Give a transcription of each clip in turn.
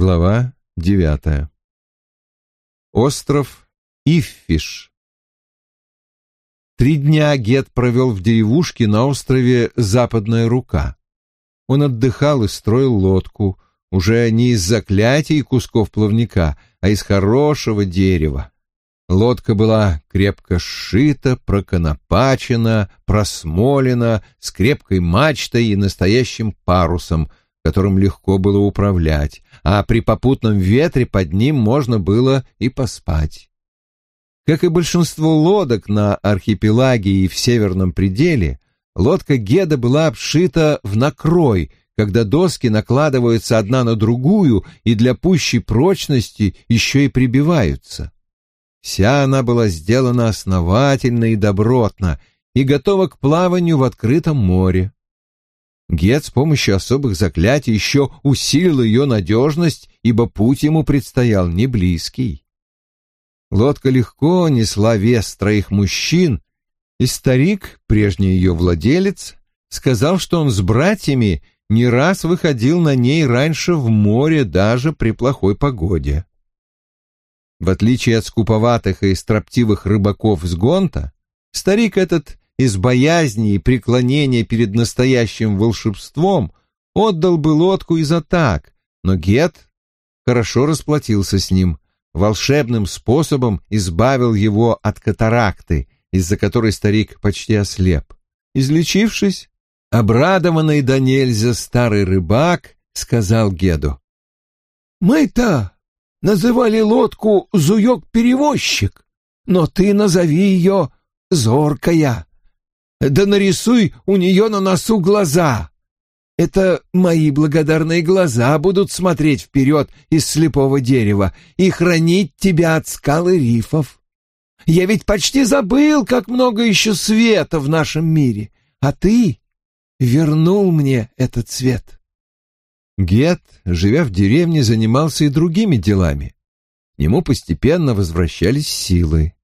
Глава девятая. Остров Иффиш. Три дня Гет провел в деревушке на острове Западная Рука. Он отдыхал и строил лодку, уже не из заклятий и кусков плавника, а из хорошего дерева. Лодка была крепко сшита, проконопачена, просмолена, с крепкой мачтой и настоящим парусом, которым легко было управлять, а при попутном ветре под ним можно было и поспать. Как и большинство лодок на архипелаге и в северном пределе, лодка Геда была обшита в накрой, когда доски накладываются одна на другую и для пущей прочности еще и прибиваются. Вся она была сделана основательно и добротно и готова к плаванию в открытом море. Гет с помощью особых заклятий еще усилил ее надежность, ибо путь ему предстоял не близкий. Лодка легко несла вес троих мужчин, и старик, прежний ее владелец, сказал, что он с братьями не раз выходил на ней раньше в море даже при плохой погоде. В отличие от скуповатых и строптивых рыбаков с Гонта, старик этот из боязни и преклонения перед настоящим волшебством отдал бы лодку и за так, но Гет хорошо расплатился с ним, волшебным способом избавил его от катаракты, из-за которой старик почти ослеп. Излечившись, обрадованный до нельзя старый рыбак сказал Геду. «Мы-то называли лодку «Зуёк-перевозчик», но ты назови ее «Зоркая». Да нарисуй у нее на носу глаза. Это мои благодарные глаза будут смотреть вперед из слепого дерева и хранить тебя от скалы рифов. Я ведь почти забыл, как много еще света в нашем мире, а ты вернул мне этот свет. Гет, живя в деревне, занимался и другими делами. К нему постепенно возвращались силы.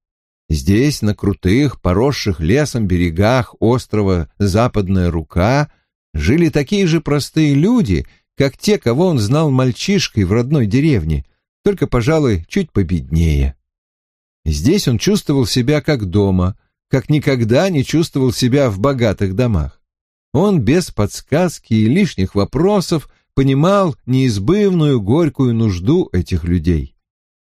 Здесь, на крутых, поросших лесом берегах острова Западная Рука, жили такие же простые люди, как те, кого он знал мальчишкой в родной деревне, только, пожалуй, чуть победнее. Здесь он чувствовал себя как дома, как никогда не чувствовал себя в богатых домах. Он без подсказки и лишних вопросов понимал неизбывную горькую нужду этих людей.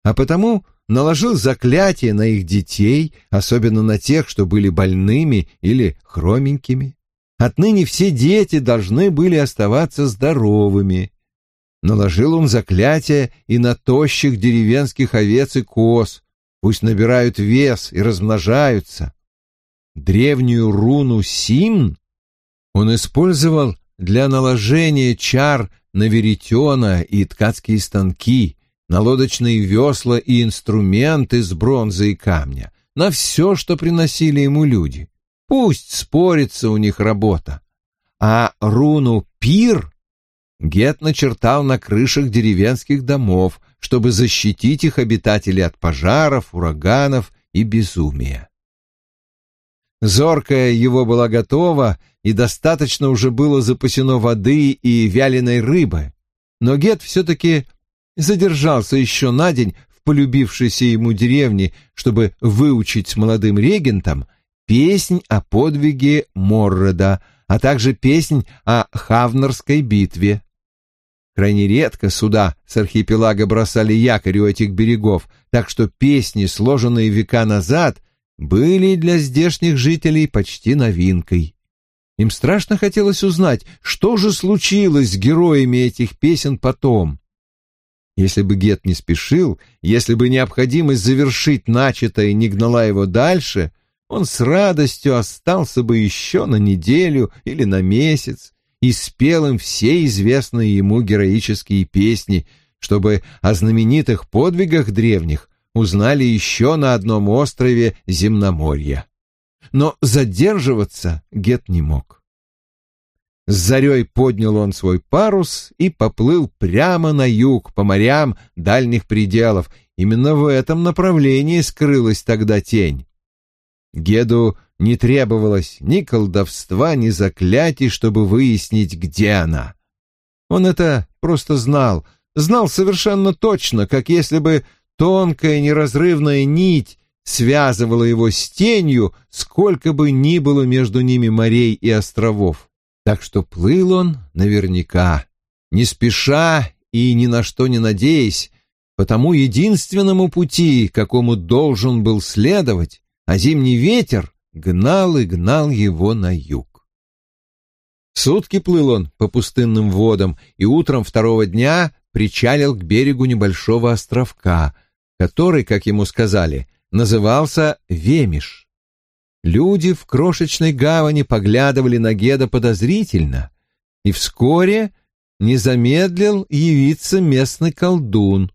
А потому наложил заклятие на их детей, особенно на тех, что были больными или хроменькими. Отныне все дети должны были оставаться здоровыми. Наложил он заклятие и на тощих деревенских овец и коз, пусть набирают вес и размножаются. Древнюю руну Симн он использовал для наложения чар на веретена и ткацкие станки, на лодочные весла и инструменты из бронзы и камня, на все, что приносили ему люди. Пусть спорится у них работа. А руну «Пир» Гет начертал на крышах деревенских домов, чтобы защитить их обитателей от пожаров, ураганов и безумия. Зоркая его была готова, и достаточно уже было запасено воды и вяленой рыбы. Но Гет все-таки задержался еще на день в полюбившейся ему деревне, чтобы выучить с молодым регентом песнь о подвиге Моррода, а также песнь о Хавнерской битве. Крайне редко суда с архипелага бросали якорь у этих берегов, так что песни, сложенные века назад, были для здешних жителей почти новинкой. Им страшно хотелось узнать, что же случилось с героями этих песен потом. Если бы Гет не спешил, если бы необходимость завершить начатое не гнала его дальше, он с радостью остался бы еще на неделю или на месяц и спел им все известные ему героические песни, чтобы о знаменитых подвигах древних узнали еще на одном острове Земноморья. Но задерживаться Гет не мог. С зарей поднял он свой парус и поплыл прямо на юг, по морям дальних пределов. Именно в этом направлении скрылась тогда тень. Геду не требовалось ни колдовства, ни заклятий, чтобы выяснить, где она. Он это просто знал, знал совершенно точно, как если бы тонкая неразрывная нить связывала его с тенью, сколько бы ни было между ними морей и островов. Так что плыл он наверняка, не спеша и ни на что не надеясь, по тому единственному пути, какому должен был следовать, а зимний ветер гнал и гнал его на юг. Сутки плыл он по пустынным водам и утром второго дня причалил к берегу небольшого островка, который, как ему сказали, назывался Вемиш. Люди в крошечной гавани поглядывали на Геда подозрительно, и вскоре не замедлил явиться местный колдун.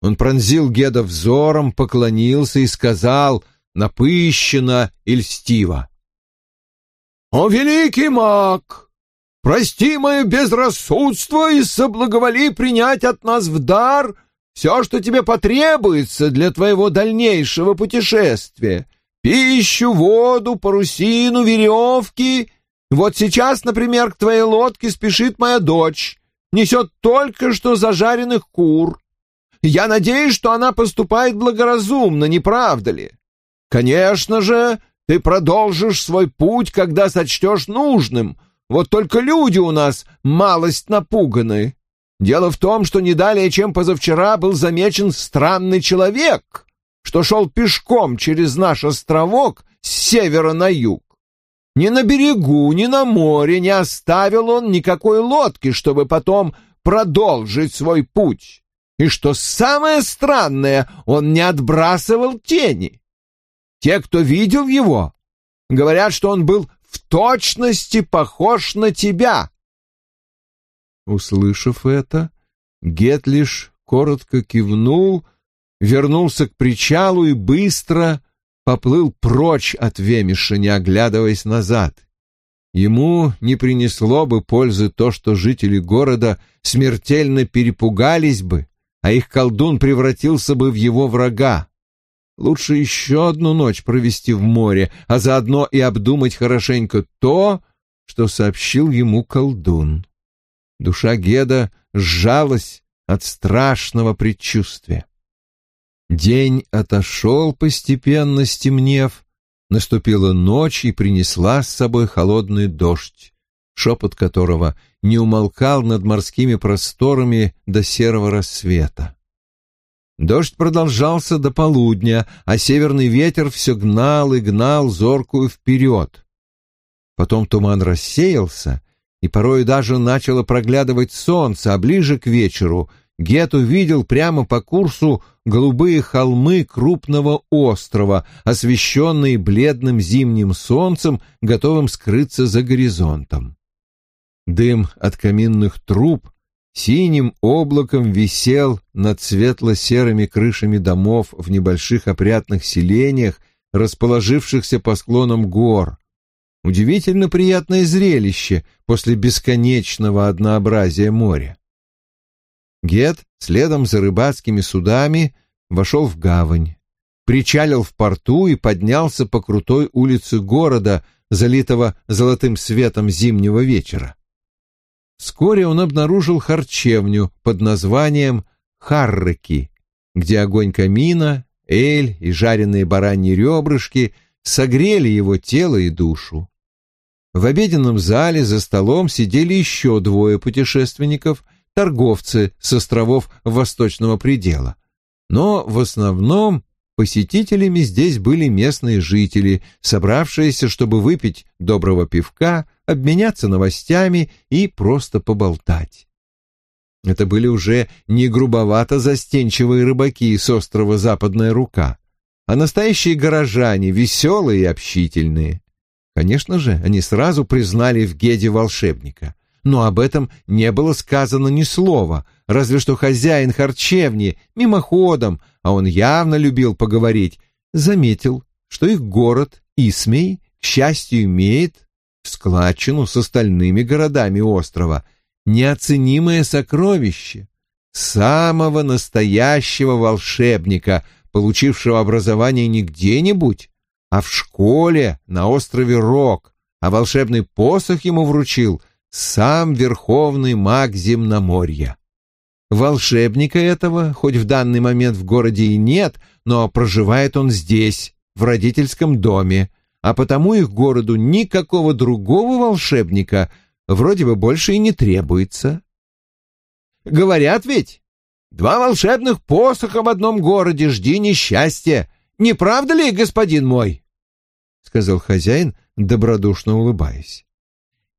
Он пронзил Геда взором, поклонился и сказал напыщенно и льстиво. «О, великий маг! Прости мое безрассудство и соблаговоли принять от нас в дар все, что тебе потребуется для твоего дальнейшего путешествия. Пищу, воду, парусину, веревки. Вот сейчас, например, к твоей лодке спешит моя дочь, несет только что зажаренных кур. Я надеюсь, что она поступает благоразумно, не правда ли? Конечно же, ты продолжишь свой путь, когда сочтешь нужным. Вот только люди у нас малость напуганы. Дело в том, что не далее, чем позавчера, был замечен странный человек, что шел пешком через наш островок с севера на юг. Ни на берегу, ни на море не оставил он никакой лодки, чтобы потом продолжить свой путь. И что самое странное, он не отбрасывал тени. Те, кто видел его, говорят, что он был в точности похож на тебя. Услышав это, Гет лишь коротко кивнул, вернулся к причалу и быстро поплыл прочь от Вемиша, не оглядываясь назад. Ему не принесло бы пользы то, что жители города смертельно перепугались бы, а их колдун превратился бы в его врага. Лучше еще одну ночь провести в море, а заодно и обдумать хорошенько то, что сообщил ему колдун. Душа Геда сжалась от страшного предчувствия. День отошел, постепенно стемнев, наступила ночь и принесла с собой холодный дождь, шепот которого не умолкал над морскими просторами до серого рассвета. Дождь продолжался до полудня, а северный ветер все гнал и гнал зоркую вперед. Потом туман рассеялся, и порой даже начало проглядывать солнце, а ближе к вечеру Гет увидел прямо по курсу голубые холмы крупного острова, освещенные бледным зимним солнцем, готовым скрыться за горизонтом. Дым от каминных труб синим облаком висел над светло-серыми крышами домов в небольших опрятных селениях, расположившихся по склонам гор. Удивительно приятное зрелище после бесконечного однообразия моря. Гет следом за рыбацкими судами вошел в гавань, причалил в порту и поднялся по крутой улице города, залитого золотым светом зимнего вечера. Вскоре он обнаружил харчевню под названием Харрыки, где огонь камина, эль и жареные бараньи ребрышки согрели его тело и душу. В обеденном зале за столом сидели еще двое путешественников, торговцы с островов Восточного предела. Но в основном посетителями здесь были местные жители, собравшиеся, чтобы выпить доброго пивка, обменяться новостями и просто поболтать. Это были уже не грубовато застенчивые рыбаки с острова Западная Рука, а настоящие горожане, веселые и общительные. Конечно же, они сразу признали в Геде волшебника, но об этом не было сказано ни слова, разве что хозяин харчевни мимоходом, а он явно любил поговорить, заметил, что их город Исмей, к счастью, имеет складчину с остальными городами острова, неоценимое сокровище, самого настоящего волшебника, получившего образование не где-нибудь, а в школе на острове Рок, а волшебный посох ему вручил сам верховный маг земноморья. Волшебника этого, хоть в данный момент в городе и нет, но проживает он здесь, в родительском доме, а потому их городу никакого другого волшебника вроде бы больше и не требуется. Говорят ведь, два волшебных посоха в одном городе, жди несчастья. Не правда ли, господин мой? — сказал хозяин, добродушно улыбаясь.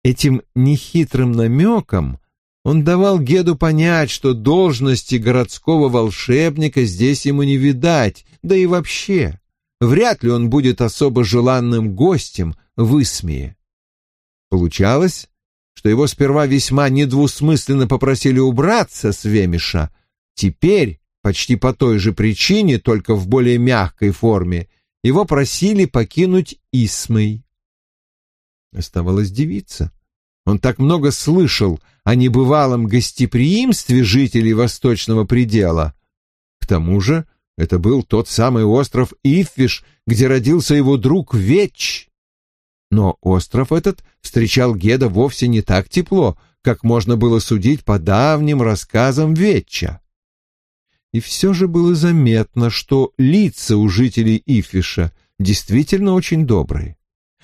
Этим нехитрым намеком он давал Геду понять, что должности городского волшебника здесь ему не видать, да и вообще, вряд ли он будет особо желанным гостем в Исмее. Получалось, что его сперва весьма недвусмысленно попросили убраться с Вемиша, теперь, почти по той же причине, только в более мягкой форме, его просили покинуть Исмей. Оставалось дивиться. Он так много слышал о небывалом гостеприимстве жителей Восточного предела. К тому же это был тот самый остров Ифвиш, где родился его друг Веч. Но остров этот встречал Геда вовсе не так тепло, как можно было судить по давним рассказам Веча. И все же было заметно, что лица у жителей Ифиша действительно очень добрые.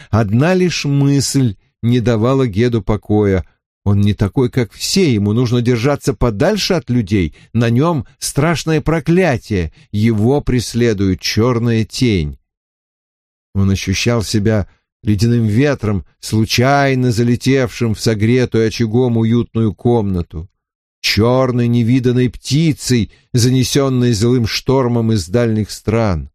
Одна лишь мысль не давала Геду покоя. Он не такой, как все, ему нужно держаться подальше от людей, на нем страшное проклятие, его преследует черная тень. Он ощущал себя ледяным ветром, случайно залетевшим в согретую очагом уютную комнату, черной невиданной птицей, занесенной злым штормом из дальних стран.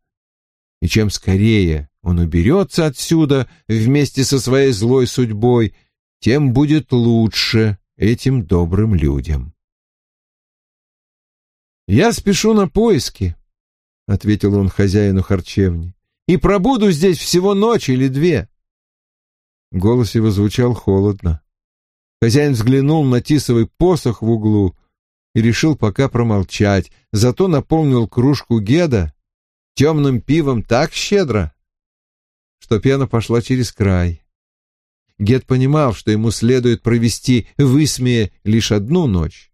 И чем скорее он уберется отсюда вместе со своей злой судьбой, тем будет лучше этим добрым людям. «Я спешу на поиски», — ответил он хозяину харчевни, — «и пробуду здесь всего ночь или две». Голос его звучал холодно. Хозяин взглянул на тисовый посох в углу и решил пока промолчать, зато наполнил кружку Геда темным пивом так щедро, что пена пошла через край. Гет понимал, что ему следует провести в Исмее лишь одну ночь.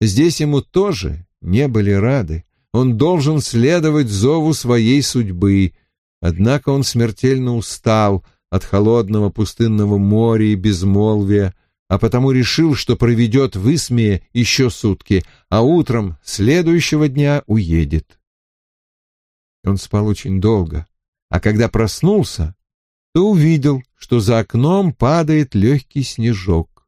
Здесь ему тоже не были рады. Он должен следовать зову своей судьбы. Однако он смертельно устал от холодного пустынного моря и безмолвия, а потому решил, что проведет в Исмее еще сутки, а утром следующего дня уедет. Он спал очень долго, а когда проснулся, то увидел, что за окном падает легкий снежок.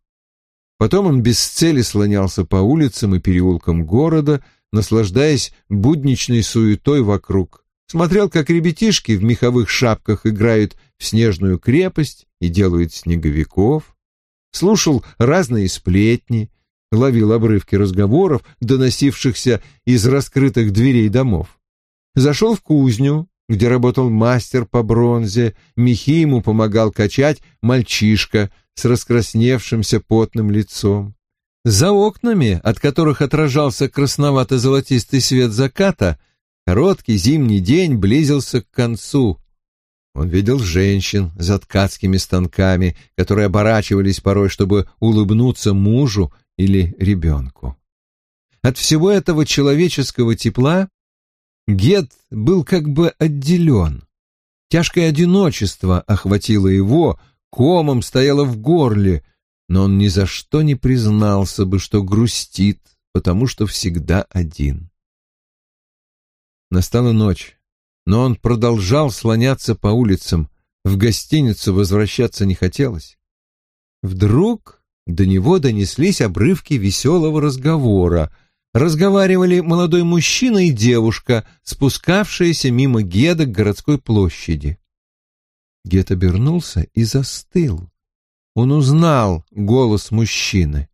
Потом он без цели слонялся по улицам и переулкам города, наслаждаясь будничной суетой вокруг. Смотрел, как ребятишки в меховых шапках играют в снежную крепость и делают снеговиков. Слушал разные сплетни, ловил обрывки разговоров, доносившихся из раскрытых дверей домов. Зашел в кузню, где работал мастер по бронзе, мехи ему помогал качать мальчишка с раскрасневшимся потным лицом. За окнами, от которых отражался красновато-золотистый свет заката, короткий зимний день близился к концу. Он видел женщин за ткацкими станками, которые оборачивались порой, чтобы улыбнуться мужу или ребенку. От всего этого человеческого тепла Гет был как бы отделен. Тяжкое одиночество охватило его, комом стояло в горле, но он ни за что не признался бы, что грустит, потому что всегда один. Настала ночь, но он продолжал слоняться по улицам, в гостиницу возвращаться не хотелось. Вдруг до него донеслись обрывки веселого разговора — разговаривали молодой мужчина и девушка, спускавшиеся мимо Геда к городской площади. Гед обернулся и застыл. Он узнал голос мужчины.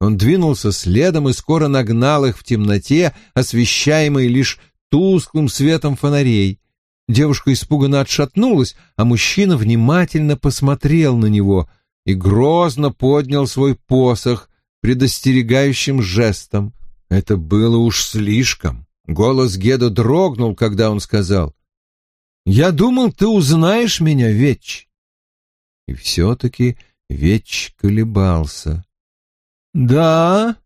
Он двинулся следом и скоро нагнал их в темноте, освещаемой лишь тусклым светом фонарей. Девушка испуганно отшатнулась, а мужчина внимательно посмотрел на него и грозно поднял свой посох предостерегающим жестом. Это было уж слишком. Голос Геда дрогнул, когда он сказал, «Я думал, ты узнаешь меня, Веч». И все-таки Веч колебался. «Да,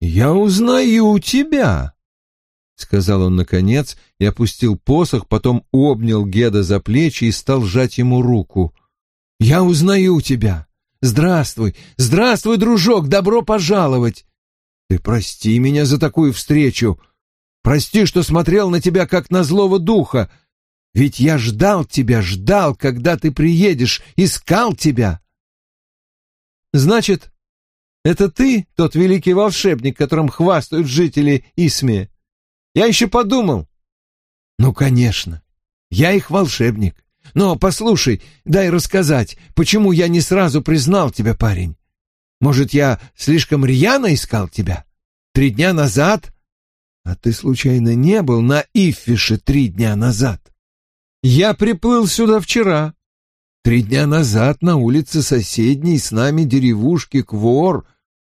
«Я узнаю тебя!» — сказал он наконец и опустил посох, потом обнял Геда за плечи и стал сжать ему руку. «Я узнаю тебя! Здравствуй! Здравствуй, дружок! Добро пожаловать! Ты прости меня за такую встречу! Прости, что смотрел на тебя, как на злого духа! Ведь я ждал тебя, ждал, когда ты приедешь, искал тебя!» «Значит, это ты, тот великий волшебник, которым хвастают жители Исме?» Я еще подумал. Ну, конечно, я их волшебник. Но послушай, дай рассказать, почему я не сразу признал тебя, парень. Может, я слишком рьяно искал тебя? Три дня назад? А ты случайно не был на Иффише три дня назад? Я приплыл сюда вчера. Три дня назад на улице соседней с нами деревушки Квор,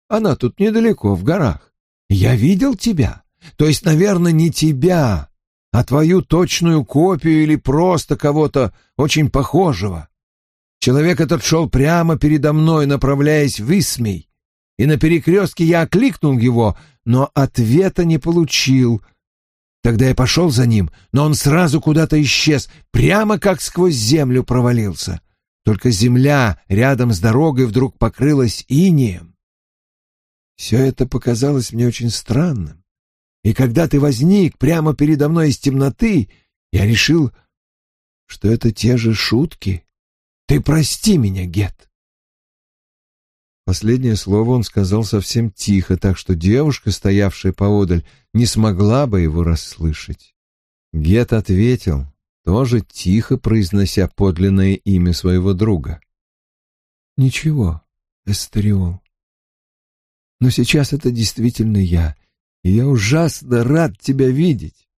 она тут недалеко, в горах. Я видел тебя. То есть, наверное, не тебя, а твою точную копию или просто кого-то очень похожего. Человек этот шел прямо передо мной, направляясь в Исмей, и на перекрестке я окликнул его, но ответа не получил. Тогда я пошел за ним, но он сразу куда-то исчез, прямо как сквозь землю провалился. Только земля рядом с дорогой вдруг покрылась инеем. Все это показалось мне очень странным. И когда ты возник прямо передо мной из темноты, я решил, что это те же шутки. Ты прости меня, Гет. Последнее слово он сказал совсем тихо, так что девушка, стоявшая поодаль, не смогла бы его расслышать. Гет ответил, тоже тихо произнося подлинное имя своего друга. «Ничего, Эстериол. Но сейчас это действительно я, и я ужасно рад тебя видеть.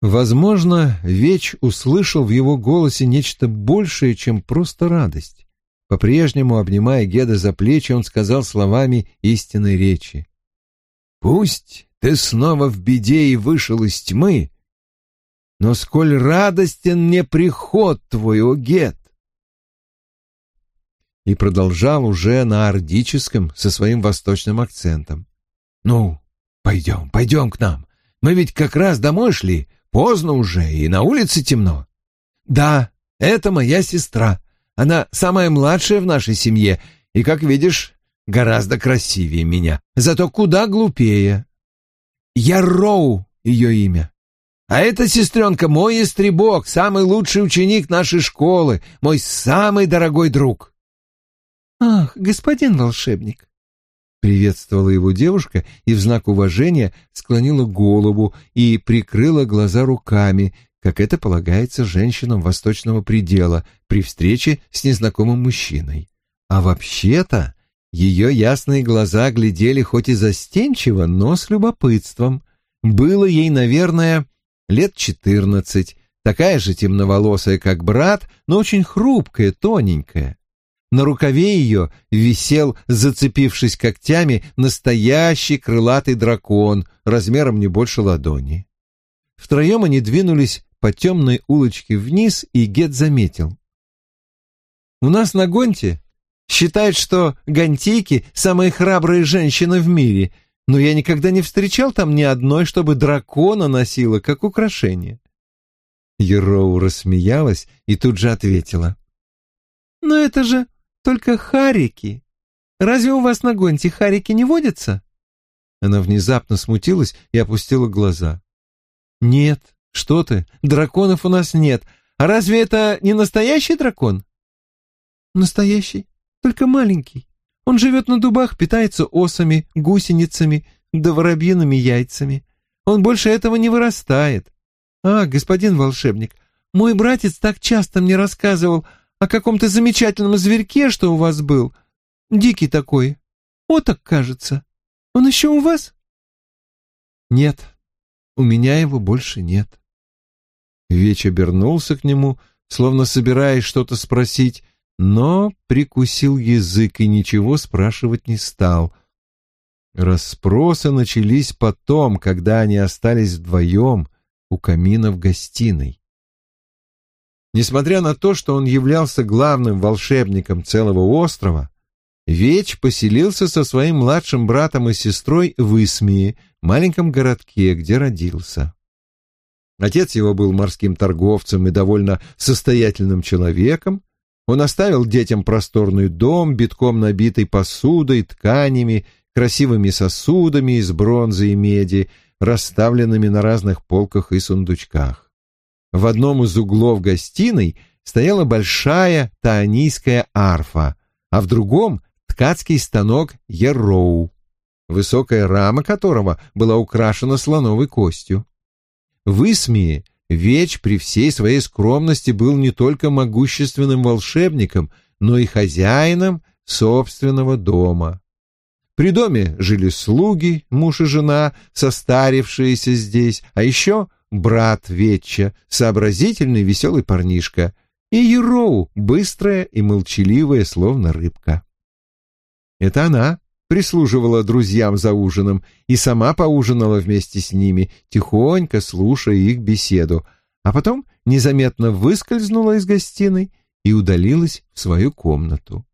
Возможно, Веч услышал в его голосе нечто большее, чем просто радость. По-прежнему, обнимая Геда за плечи, он сказал словами истинной речи. «Пусть ты снова в беде и вышел из тьмы, но сколь радостен мне приход твой, о Гед!» И продолжал уже на ордическом со своим восточным акцентом. «Ну, Пойдем, пойдем к нам. Мы ведь как раз домой шли. Поздно уже, и на улице темно. Да, это моя сестра. Она самая младшая в нашей семье, и, как видишь, гораздо красивее меня. Зато куда глупее. Я Роу, ее имя. А эта сестренка мой истребок, самый лучший ученик нашей школы, мой самый дорогой друг. Ах, господин волшебник, Приветствовала его девушка и в знак уважения склонила голову и прикрыла глаза руками, как это полагается женщинам восточного предела при встрече с незнакомым мужчиной. А вообще-то ее ясные глаза глядели хоть и застенчиво, но с любопытством. Было ей, наверное, лет четырнадцать, такая же темноволосая, как брат, но очень хрупкая, тоненькая. На рукаве ее висел, зацепившись когтями, настоящий крылатый дракон размером не больше ладони. Втроем они двинулись по темной улочке вниз, и Гет заметил. «У нас на Гонте считают, что гантейки — самые храбрые женщины в мире, но я никогда не встречал там ни одной, чтобы дракона носила как украшение». Ероу рассмеялась и тут же ответила. «Но это же только харики. Разве у вас на гонте харики не водятся?» Она внезапно смутилась и опустила глаза. «Нет, что ты, драконов у нас нет. А разве это не настоящий дракон?» «Настоящий, только маленький. Он живет на дубах, питается осами, гусеницами, да воробьиными яйцами. Он больше этого не вырастает. А, господин волшебник, мой братец так часто мне рассказывал о каком-то замечательном зверьке, что у вас был. Дикий такой. Оток, кажется. Он еще у вас? Нет, у меня его больше нет. Веч обернулся к нему, словно собираясь что-то спросить, но прикусил язык и ничего спрашивать не стал. Расспросы начались потом, когда они остались вдвоем у камина в гостиной. Несмотря на то, что он являлся главным волшебником целого острова, Веч поселился со своим младшим братом и сестрой в Исмии, маленьком городке, где родился. Отец его был морским торговцем и довольно состоятельным человеком. Он оставил детям просторный дом, битком набитый посудой, тканями, красивыми сосудами из бронзы и меди, расставленными на разных полках и сундучках. В одном из углов гостиной стояла большая таонийская арфа, а в другом — ткацкий станок Ерроу, высокая рама которого была украшена слоновой костью. В Исмии Веч при всей своей скромности был не только могущественным волшебником, но и хозяином собственного дома. При доме жили слуги, муж и жена, состарившиеся здесь, а еще брат Ветча, сообразительный веселый парнишка, и Ероу, быстрая и молчаливая, словно рыбка. Это она прислуживала друзьям за ужином и сама поужинала вместе с ними, тихонько слушая их беседу, а потом незаметно выскользнула из гостиной и удалилась в свою комнату.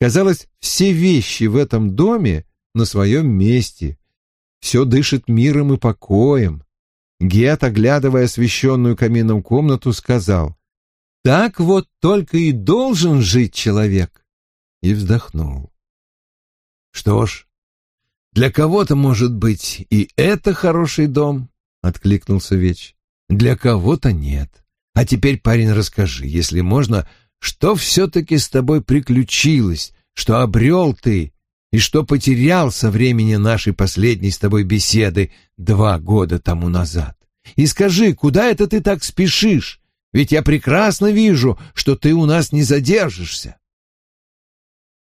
Казалось, все вещи в этом доме на своем месте, все дышит миром и покоем. Гет, оглядывая освещенную камином комнату, сказал, «Так вот только и должен жить человек!» и вздохнул. Что ж, для кого-то, может быть, и это хороший дом, — откликнулся Веч. Для кого-то нет. А теперь, парень, расскажи, если можно, что все-таки с тобой приключилось, что обрел ты и что потерял со времени нашей последней с тобой беседы два года тому назад. И скажи, куда это ты так спешишь? Ведь я прекрасно вижу, что ты у нас не задержишься.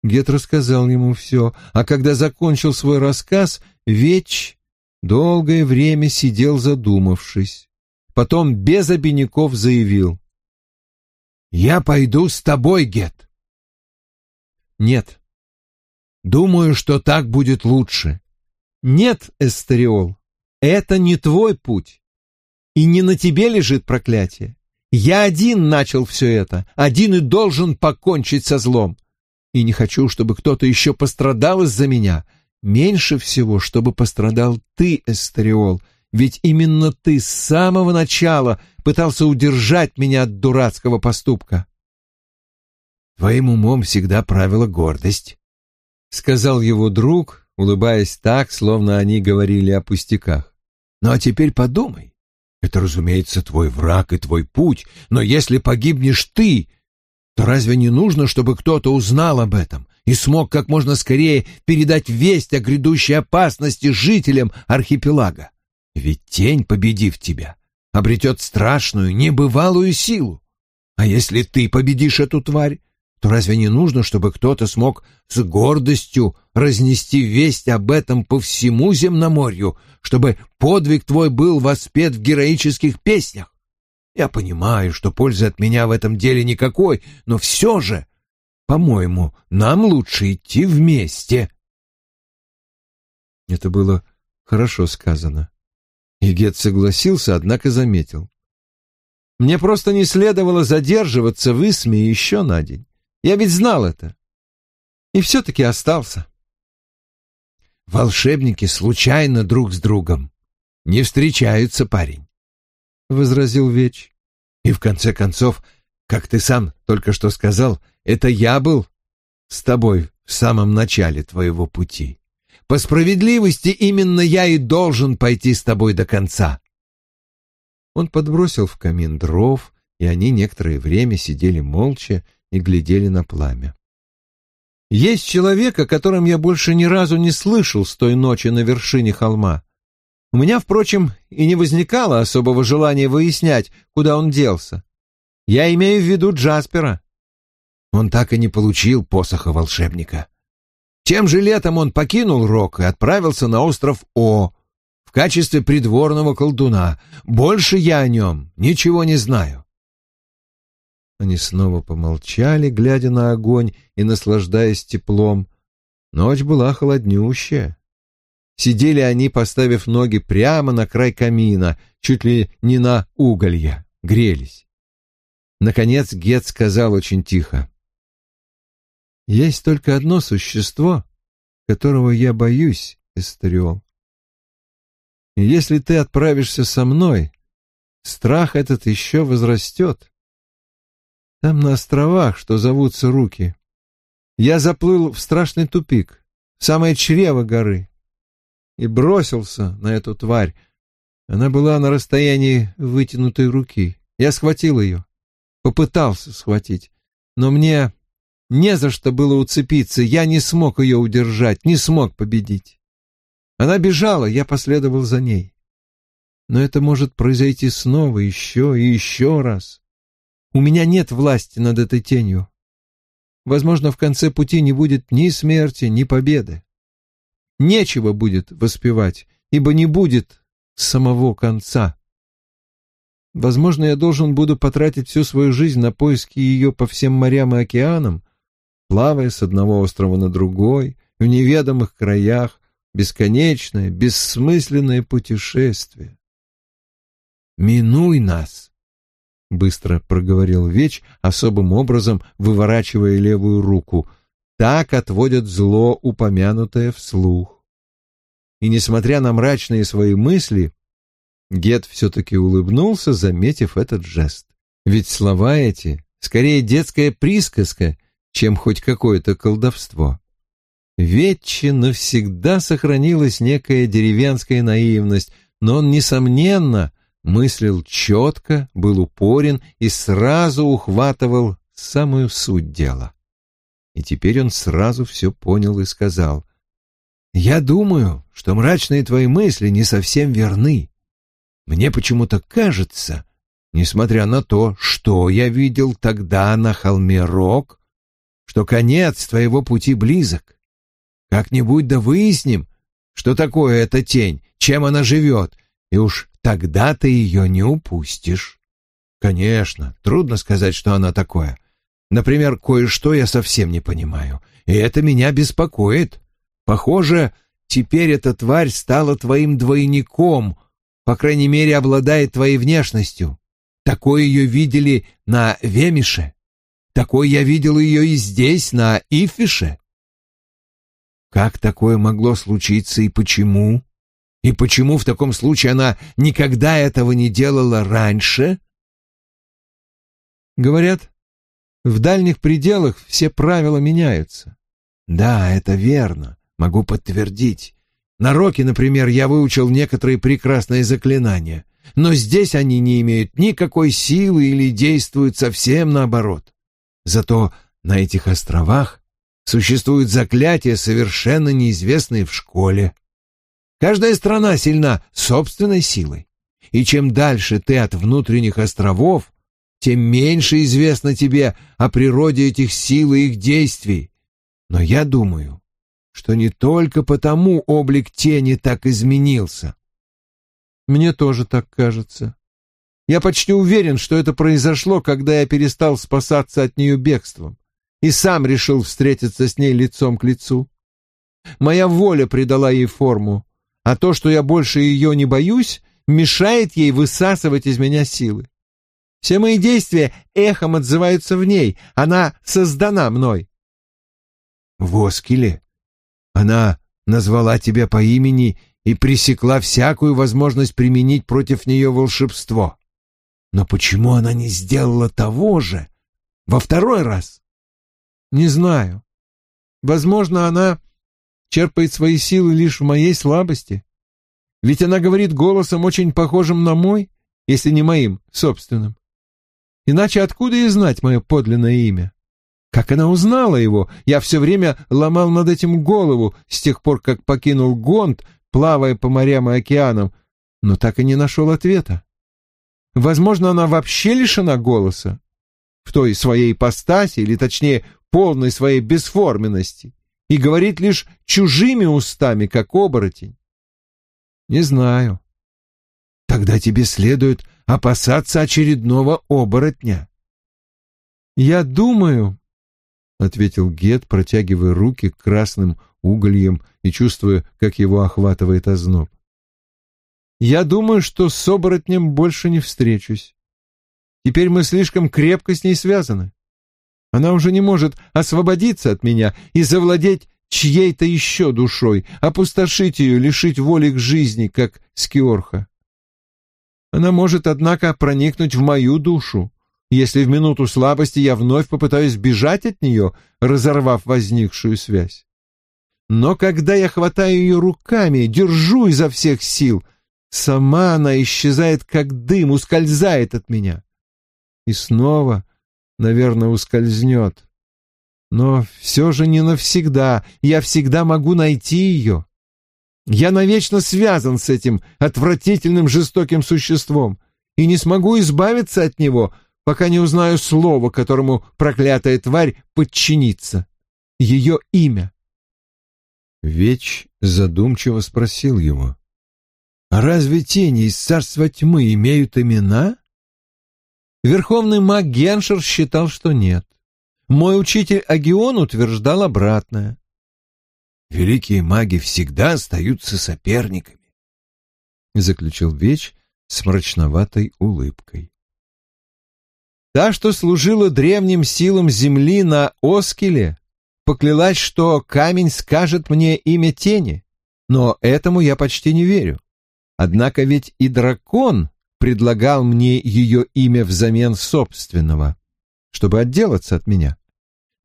Гет рассказал ему все, а когда закончил свой рассказ, Веч долгое время сидел задумавшись. Потом без обиняков заявил. «Я пойду с тобой, Гет». «Нет». «Думаю, что так будет лучше». «Нет, Эстериол, это не твой путь. И не на тебе лежит проклятие. Я один начал все это, один и должен покончить со злом и не хочу, чтобы кто-то еще пострадал из-за меня. Меньше всего, чтобы пострадал ты, Эстериол, ведь именно ты с самого начала пытался удержать меня от дурацкого поступка. Твоим умом всегда правила гордость, — сказал его друг, улыбаясь так, словно они говорили о пустяках. Ну а теперь подумай. Это, разумеется, твой враг и твой путь, но если погибнешь ты, то разве не нужно, чтобы кто-то узнал об этом и смог как можно скорее передать весть о грядущей опасности жителям архипелага? Ведь тень, победив тебя, обретет страшную, небывалую силу. А если ты победишь эту тварь, то разве не нужно, чтобы кто-то смог с гордостью разнести весть об этом по всему земноморью, чтобы подвиг твой был воспет в героических песнях? Я понимаю, что пользы от меня в этом деле никакой, но все же, по-моему, нам лучше идти вместе. Это было хорошо сказано. И Гет согласился, однако заметил. Мне просто не следовало задерживаться в Исме еще на день. Я ведь знал это. И все-таки остался. Волшебники случайно друг с другом не встречаются, парень. — возразил Веч. «И в конце концов, как ты сам только что сказал, это я был с тобой в самом начале твоего пути. По справедливости именно я и должен пойти с тобой до конца». Он подбросил в камин дров, и они некоторое время сидели молча и глядели на пламя. «Есть человек, о котором я больше ни разу не слышал с той ночи на вершине холма. У меня, впрочем, и не возникало особого желания выяснять, куда он делся. Я имею в виду Джаспера. Он так и не получил посоха волшебника. Тем же летом он покинул Рок и отправился на остров О в качестве придворного колдуна. Больше я о нем ничего не знаю. Они снова помолчали, глядя на огонь и наслаждаясь теплом. Ночь была холоднющая. Сидели они, поставив ноги прямо на край камина, чуть ли не на уголья, грелись. Наконец Гет сказал очень тихо. Есть только одно существо, которого я боюсь, Эстериол. Если ты отправишься со мной, страх этот еще возрастет. Там на островах, что зовутся Руки, я заплыл в страшный тупик, в самое чрево горы, и бросился на эту тварь. Она была на расстоянии вытянутой руки. Я схватил ее, попытался схватить, но мне не за что было уцепиться, я не смог ее удержать, не смог победить. Она бежала, я последовал за ней. Но это может произойти снова, еще и еще раз. У меня нет власти над этой тенью. Возможно, в конце пути не будет ни смерти, ни победы. Нечего будет воспевать, ибо не будет самого конца. Возможно, я должен буду потратить всю свою жизнь на поиски ее по всем морям и океанам, плавая с одного острова на другой, в неведомых краях, бесконечное, бессмысленное путешествие. «Минуй нас!» — быстро проговорил Веч, особым образом выворачивая левую руку. Так отводят зло, упомянутое вслух. И, несмотря на мрачные свои мысли, Гет все-таки улыбнулся, заметив этот жест. Ведь слова эти скорее детская присказка, чем хоть какое-то колдовство. Ветче навсегда сохранилась некая деревенская наивность, но он, несомненно, мыслил четко, был упорен и сразу ухватывал самую суть дела. И теперь он сразу все понял и сказал, «Я думаю, что мрачные твои мысли не совсем верны. Мне почему-то кажется, несмотря на то, что я видел тогда на холме Рок, что конец твоего пути близок. Как-нибудь да выясним, что такое эта тень, чем она живет, и уж тогда ты ее не упустишь. Конечно, трудно сказать, что она такое. Например, кое-что я совсем не понимаю, и это меня беспокоит. Похоже, теперь эта тварь стала твоим двойником, по крайней мере, обладает твоей внешностью. Такое ее видели на Вемише. Такой я видел ее и здесь, на Ифише. Как такое могло случиться и почему? И почему в таком случае она никогда этого не делала раньше? Говорят, в дальних пределах все правила меняются. Да, это верно, могу подтвердить. На Роке, например, я выучил некоторые прекрасные заклинания, но здесь они не имеют никакой силы или действуют совсем наоборот. Зато на этих островах существуют заклятия, совершенно неизвестные в школе. Каждая страна сильна собственной силой. И чем дальше ты от внутренних островов, тем меньше известно тебе о природе этих сил и их действий. Но я думаю, что не только потому облик тени так изменился. Мне тоже так кажется. Я почти уверен, что это произошло, когда я перестал спасаться от нее бегством и сам решил встретиться с ней лицом к лицу. Моя воля придала ей форму, а то, что я больше ее не боюсь, мешает ей высасывать из меня силы. Все мои действия эхом отзываются в ней, она создана мной. Воскеле, она назвала тебя по имени и пресекла всякую возможность применить против нее волшебство. Но почему она не сделала того же во второй раз? Не знаю. Возможно, она черпает свои силы лишь в моей слабости. Ведь она говорит голосом, очень похожим на мой, если не моим собственным. Иначе откуда ей знать мое подлинное имя? Как она узнала его? Я все время ломал над этим голову с тех пор, как покинул Гонт, плавая по морям и океанам, но так и не нашел ответа. Возможно, она вообще лишена голоса, в той своей ипостаси, или точнее, полной своей бесформенности и говорит лишь чужими устами, как оборотень? Не знаю. Тогда тебе следует опасаться очередного оборотня. Я думаю, — ответил Гет, протягивая руки к красным угольям и чувствуя, как его охватывает озноб. Я думаю, что с оборотнем больше не встречусь. Теперь мы слишком крепко с ней связаны. Она уже не может освободиться от меня и завладеть чьей-то еще душой, опустошить ее, лишить воли к жизни, как Скиорха. Она может, однако, проникнуть в мою душу, если в минуту слабости я вновь попытаюсь бежать от нее, разорвав возникшую связь. Но когда я хватаю ее руками, держу изо всех сил, сама она исчезает, как дым, ускользает от меня. И снова, наверное, ускользнет. Но все же не навсегда, я всегда могу найти ее. Я навечно связан с этим отвратительным жестоким существом и не смогу избавиться от него, пока не узнаю слово, которому проклятая тварь подчинится. Ее имя. Веч задумчиво спросил его. «А разве тени из царства тьмы имеют имена?» Верховный маг Геншер считал, что нет. Мой учитель Агион утверждал обратное. «Великие маги всегда остаются соперниками», — заключил Веч с мрачноватой улыбкой. Та, что служила древним силам земли на Оскеле, поклялась, что камень скажет мне имя тени, но этому я почти не верю. Однако ведь и дракон предлагал мне ее имя взамен собственного, чтобы отделаться от меня.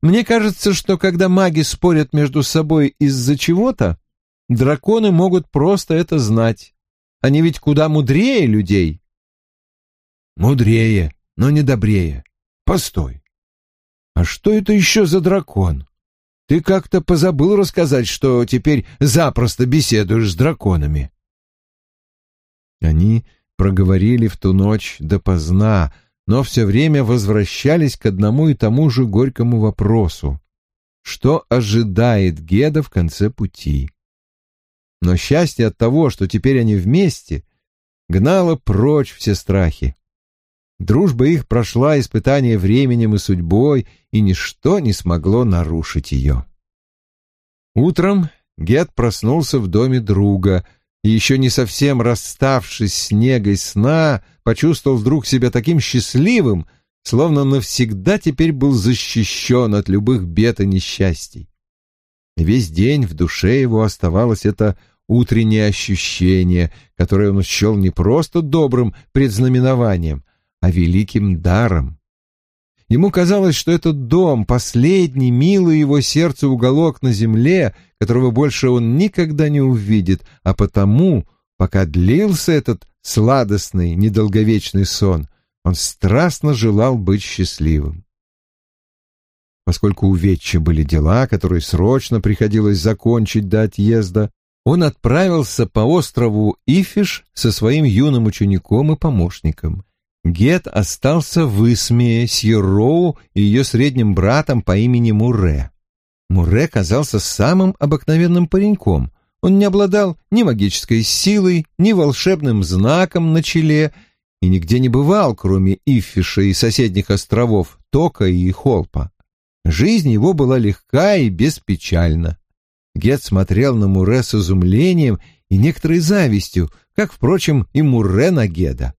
Мне кажется, что когда маги спорят между собой из-за чего-то, драконы могут просто это знать. Они ведь куда мудрее людей. Мудрее, но не добрее. Постой. А что это еще за дракон? Ты как-то позабыл рассказать, что теперь запросто беседуешь с драконами. Они проговорили в ту ночь допоздна, но все время возвращались к одному и тому же горькому вопросу. Что ожидает Геда в конце пути? Но счастье от того, что теперь они вместе, гнало прочь все страхи. Дружба их прошла испытание временем и судьбой, и ничто не смогло нарушить ее. Утром Гет проснулся в доме друга и, еще не совсем расставшись с негой сна, почувствовал вдруг себя таким счастливым, словно навсегда теперь был защищен от любых бед и несчастий. Весь день в душе его оставалось это утреннее ощущение, которое он счел не просто добрым предзнаменованием, а великим даром. Ему казалось, что этот дом — последний, милый его сердцу уголок на земле, которого больше он никогда не увидит, а потому, пока длился этот сладостный, недолговечный сон, он страстно желал быть счастливым. Поскольку у Ветчи были дела, которые срочно приходилось закончить до отъезда, он отправился по острову Ифиш со своим юным учеником и помощником. Гет остался в Исме с Ероу и ее средним братом по имени Муре. Муре казался самым обыкновенным пареньком. Он не обладал ни магической силой, ни волшебным знаком на челе и нигде не бывал, кроме Иффиша и соседних островов Тока и Холпа. Жизнь его была легка и беспечальна. Гет смотрел на Муре с изумлением и некоторой завистью, как, впрочем, и Муре на Геда.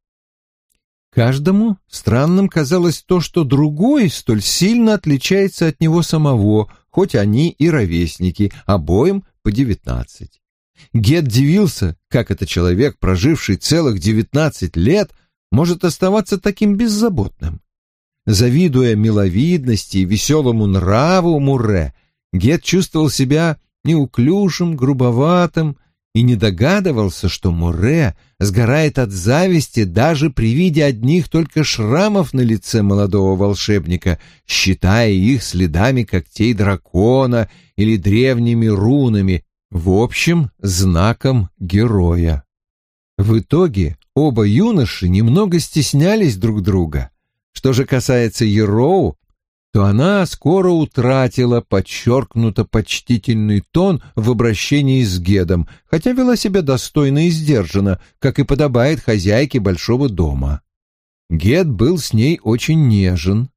Каждому странным казалось то, что другой столь сильно отличается от него самого, хоть они и ровесники, обоим по девятнадцать. Гет дивился, как этот человек, проживший целых девятнадцать лет, может оставаться таким беззаботным. Завидуя миловидности и веселому нраву Муре, Гет чувствовал себя неуклюжим, грубоватым, и не догадывался, что Муре сгорает от зависти даже при виде одних только шрамов на лице молодого волшебника, считая их следами когтей дракона или древними рунами, в общем, знаком героя. В итоге оба юноши немного стеснялись друг друга. Что же касается Ероу, то она скоро утратила подчеркнуто почтительный тон в обращении с Гедом, хотя вела себя достойно и сдержанно, как и подобает хозяйке большого дома. Гед был с ней очень нежен,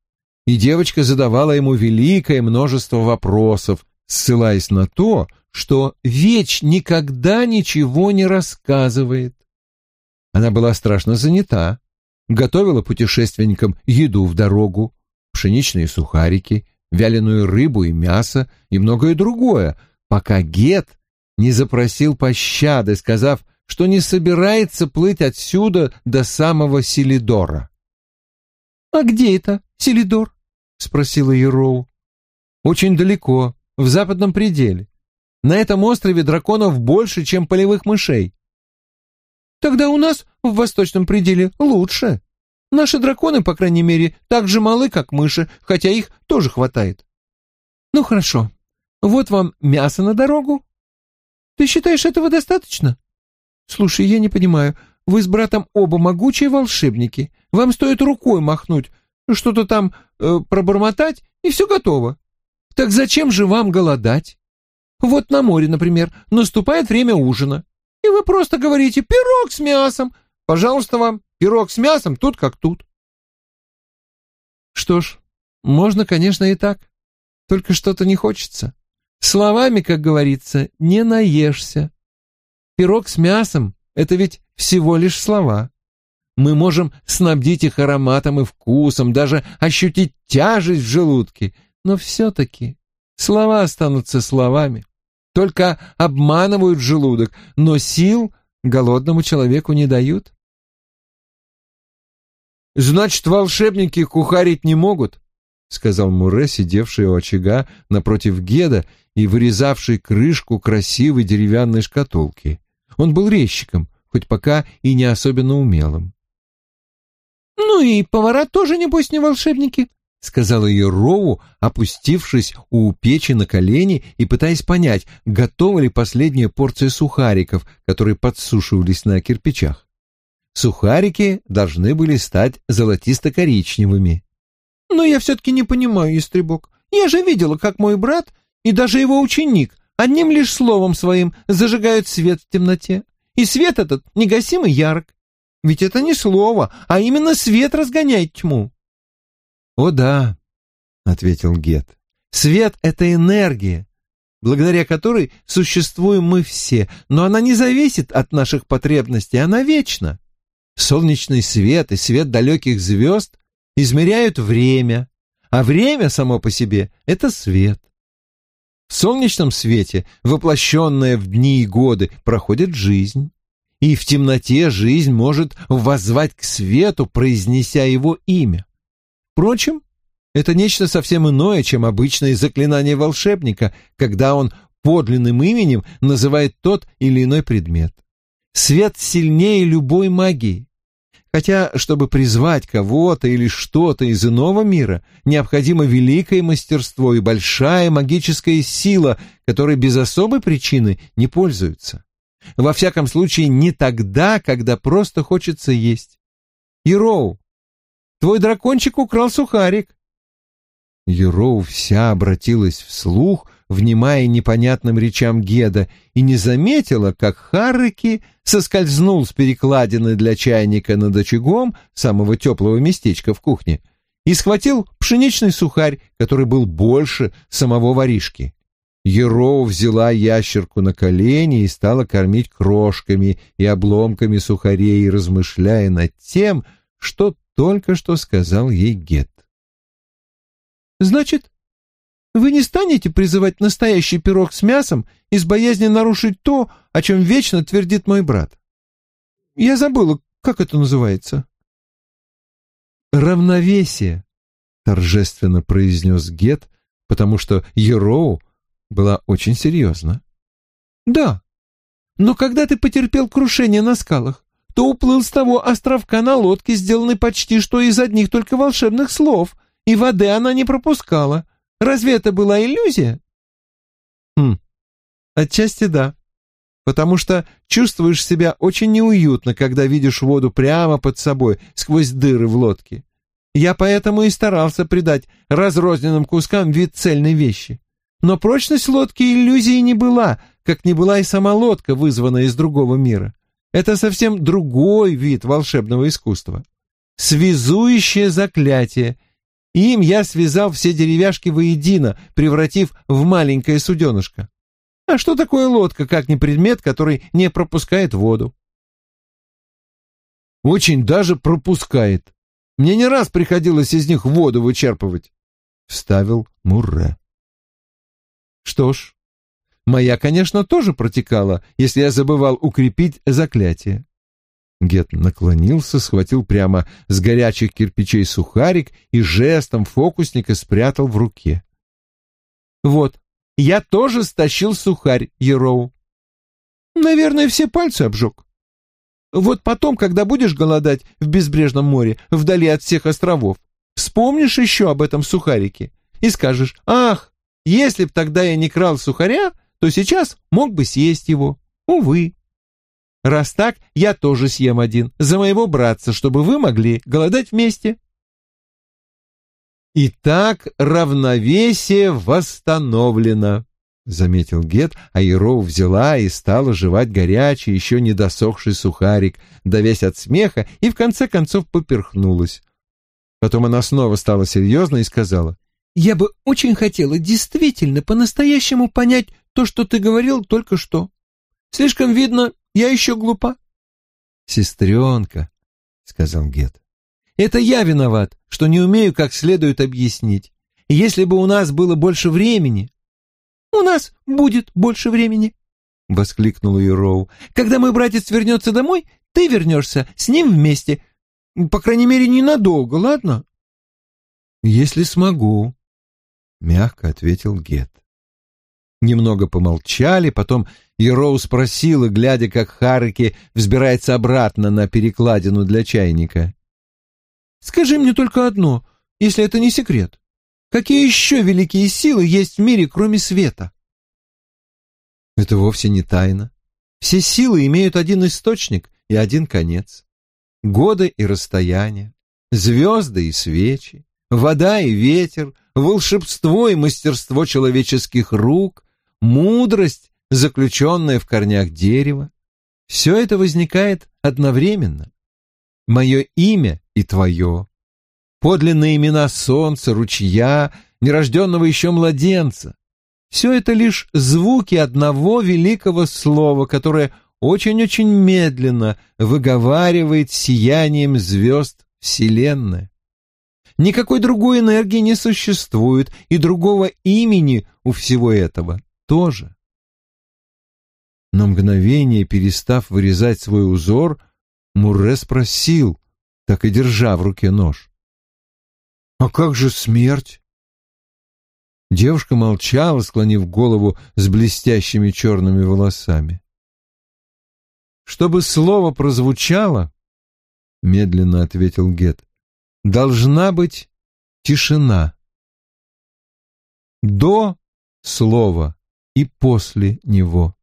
и девочка задавала ему великое множество вопросов, ссылаясь на то, что Веч никогда ничего не рассказывает. Она была страшно занята, готовила путешественникам еду в дорогу, пшеничные сухарики, вяленую рыбу и мясо и многое другое, пока Гет не запросил пощады, сказав, что не собирается плыть отсюда до самого Селидора. «А где это, Селидор?» — спросила Ероу. «Очень далеко, в западном пределе. На этом острове драконов больше, чем полевых мышей». «Тогда у нас в восточном пределе лучше. Наши драконы, по крайней мере, так же малы, как мыши, хотя их тоже хватает». «Ну хорошо, вот вам мясо на дорогу. Ты считаешь этого достаточно?» «Слушай, я не понимаю, вы с братом оба могучие волшебники. Вам стоит рукой махнуть, что-то там э, пробормотать, и все готово. Так зачем же вам голодать? Вот на море, например, наступает время ужина, и вы просто говорите «пирог с мясом». Пожалуйста, вам пирог с мясом тут как тут. Что ж, можно, конечно, и так. Только что-то не хочется. Словами, как говорится, не наешься. Пирог с мясом — это ведь всего лишь слова. Мы можем снабдить их ароматом и вкусом, даже ощутить тяжесть в желудке, но все-таки слова останутся словами. Только обманывают желудок, но сил голодному человеку не дают. «Значит, волшебники кухарить не могут?» — сказал Муре, сидевший у очага напротив Геда и вырезавший крышку красивой деревянной шкатулки. Он был резчиком, хоть пока и не особенно умелым. «Ну и повара тоже, небось, не волшебники», — сказала ее Роу, опустившись у печи на колени и пытаясь понять, готова ли последняя порция сухариков, которые подсушивались на кирпичах. Сухарики должны были стать золотисто-коричневыми. «Но я все-таки не понимаю, Истребок. Я же видела, как мой брат и даже его ученик одним лишь словом своим зажигают свет в темноте. И свет этот негасимый ярок. Ведь это не слово, а именно свет разгоняет тьму. «О да», — ответил Гет, — «свет — это энергия, благодаря которой существуем мы все, но она не зависит от наших потребностей, она вечна. Солнечный свет и свет далеких звезд измеряют время, а время само по себе — это свет. В солнечном свете, воплощенная в дни и годы, проходит жизнь и в темноте жизнь может воззвать к свету, произнеся его имя. Впрочем, это нечто совсем иное, чем обычное заклинание волшебника, когда он подлинным именем называет тот или иной предмет. Свет сильнее любой магии. Хотя, чтобы призвать кого-то или что-то из иного мира, необходимо великое мастерство и большая магическая сила, которой без особой причины не пользуются. Во всяком случае, не тогда, когда просто хочется есть. Ероу, твой дракончик украл сухарик. Ероу вся обратилась вслух, внимая непонятным речам Геда, и не заметила, как Харрики соскользнул с перекладины для чайника над очагом самого теплого местечка в кухне и схватил пшеничный сухарь, который был больше самого воришки. Ероу взяла ящерку на колени и стала кормить крошками и обломками сухарей, размышляя над тем, что только что сказал ей Гет. «Значит, вы не станете призывать настоящий пирог с мясом из боязни нарушить то, о чем вечно твердит мой брат? Я забыла, как это называется?» «Равновесие», — торжественно произнес Гет, потому что Ероу была очень серьезна. «Да, но когда ты потерпел крушение на скалах, то уплыл с того островка на лодке, сделанной почти что из одних только волшебных слов, и воды она не пропускала. Разве это была иллюзия?» «Хм, отчасти да, потому что чувствуешь себя очень неуютно, когда видишь воду прямо под собой, сквозь дыры в лодке. Я поэтому и старался придать разрозненным кускам вид цельной вещи. Но прочность лодки иллюзии не была, как не была и сама лодка, вызванная из другого мира. Это совсем другой вид волшебного искусства. Связующее заклятие. Им я связал все деревяшки воедино, превратив в маленькое суденышко. А что такое лодка, как не предмет, который не пропускает воду? Очень даже пропускает, Мне не раз приходилось из них воду вычерпывать, — вставил Мурре. Что ж, моя, конечно, тоже протекала, если я забывал укрепить заклятие. Гет наклонился, схватил прямо с горячих кирпичей сухарик и жестом фокусника спрятал в руке. «Вот, я тоже стащил сухарь, Ероу. Наверное, все пальцы обжег. Вот потом, когда будешь голодать в безбрежном море, вдали от всех островов, вспомнишь еще об этом сухарике и скажешь, ах, если б тогда я не крал сухаря, то сейчас мог бы съесть его. Увы. Раз так, я тоже съем один, за моего братца, чтобы вы могли голодать вместе. Итак, равновесие восстановлено, заметил Гет, а Ероу взяла и стала жевать горячий, еще не досохший сухарик, давясь от смеха, и в конце концов поперхнулась. Потом она снова стала серьезной и сказала, «Я бы очень хотела действительно по-настоящему понять то, что ты говорил только что. Слишком видно, я еще глупа. Сестренка, сказал Гет, это я виноват, что не умею как следует объяснить. Если бы у нас было больше времени... У нас будет больше времени, воскликнула Юроу. Когда мой братец вернется домой, ты вернешься с ним вместе. По крайней мере, ненадолго, ладно? Если смогу, мягко ответил Гет. Немного помолчали, потом Ероу спросила, глядя, как Харуки взбирается обратно на перекладину для чайника. «Скажи мне только одно, если это не секрет. Какие еще великие силы есть в мире, кроме света?» Это вовсе не тайна. Все силы имеют один источник и один конец. Годы и расстояния, звезды и свечи, вода и ветер, волшебство и мастерство человеческих рук, мудрость, заключенная в корнях дерева. Все это возникает одновременно. Мое имя и твое. Подлинные имена солнца, ручья, нерожденного еще младенца. Все это лишь звуки одного великого слова, которое очень-очень медленно выговаривает сиянием звезд Вселенная. Никакой другой энергии не существует, и другого имени у всего этого тоже. На мгновение, перестав вырезать свой узор, Мурре спросил, так и держа в руке нож. «А как же смерть?» Девушка молчала, склонив голову с блестящими черными волосами. «Чтобы слово прозвучало, — медленно ответил Гет, — должна быть тишина. До слова и после него.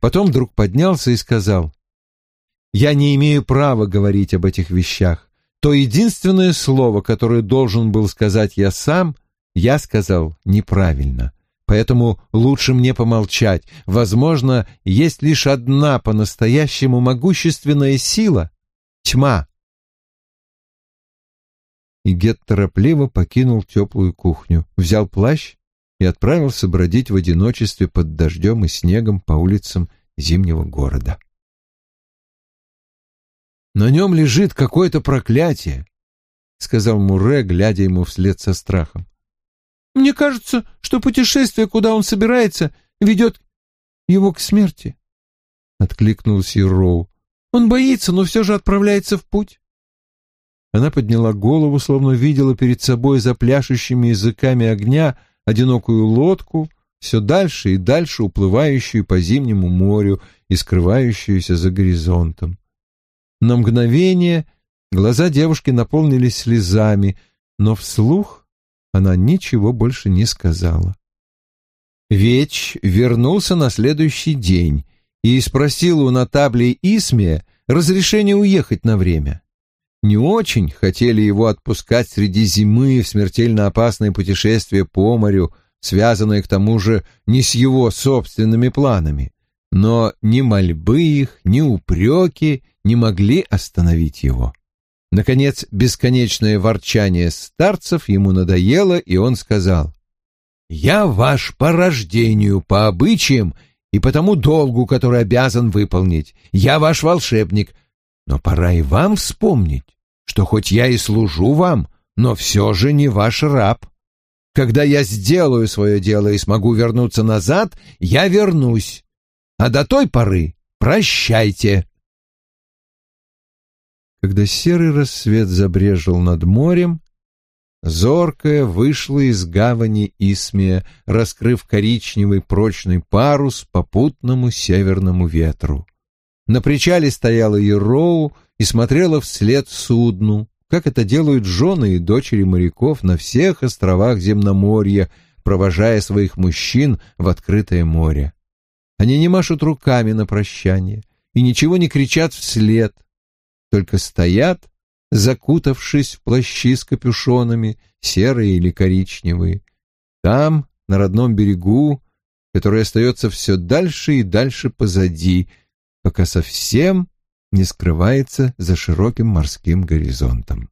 Потом вдруг поднялся и сказал, «Я не имею права говорить об этих вещах. То единственное слово, которое должен был сказать я сам, я сказал неправильно. Поэтому лучше мне помолчать. Возможно, есть лишь одна по-настоящему могущественная сила — тьма». И Гет торопливо покинул теплую кухню, взял плащ и отправился бродить в одиночестве под дождем и снегом по улицам зимнего города. «На нем лежит какое-то проклятие», — сказал Муре, глядя ему вслед со страхом. «Мне кажется, что путешествие, куда он собирается, ведет его к смерти», — откликнулась Юроу. «Он боится, но все же отправляется в путь». Она подняла голову, словно видела перед собой за пляшущими языками огня — одинокую лодку, все дальше и дальше уплывающую по зимнему морю и скрывающуюся за горизонтом. На мгновение глаза девушки наполнились слезами, но вслух она ничего больше не сказала. Веч вернулся на следующий день и спросил у Натабли Исмия разрешение уехать на время не очень хотели его отпускать среди зимы в смертельно опасное путешествие по морю, связанное к тому же не с его собственными планами. Но ни мольбы их, ни упреки не могли остановить его. Наконец, бесконечное ворчание старцев ему надоело, и он сказал, «Я ваш по рождению, по обычаям и по тому долгу, который обязан выполнить. Я ваш волшебник, но пора и вам вспомнить, что хоть я и служу вам, но все же не ваш раб. Когда я сделаю свое дело и смогу вернуться назад, я вернусь. А до той поры прощайте. Когда серый рассвет забрежил над морем, зоркая вышла из гавани Исмия, раскрыв коричневый прочный парус попутному северному ветру. На причале стояла Ероу и смотрела вслед судну, как это делают жены и дочери моряков на всех островах земноморья, провожая своих мужчин в открытое море. Они не машут руками на прощание и ничего не кричат вслед, только стоят, закутавшись в плащи с капюшонами, серые или коричневые. Там, на родном берегу, который остается все дальше и дальше позади, пока совсем не скрывается за широким морским горизонтом.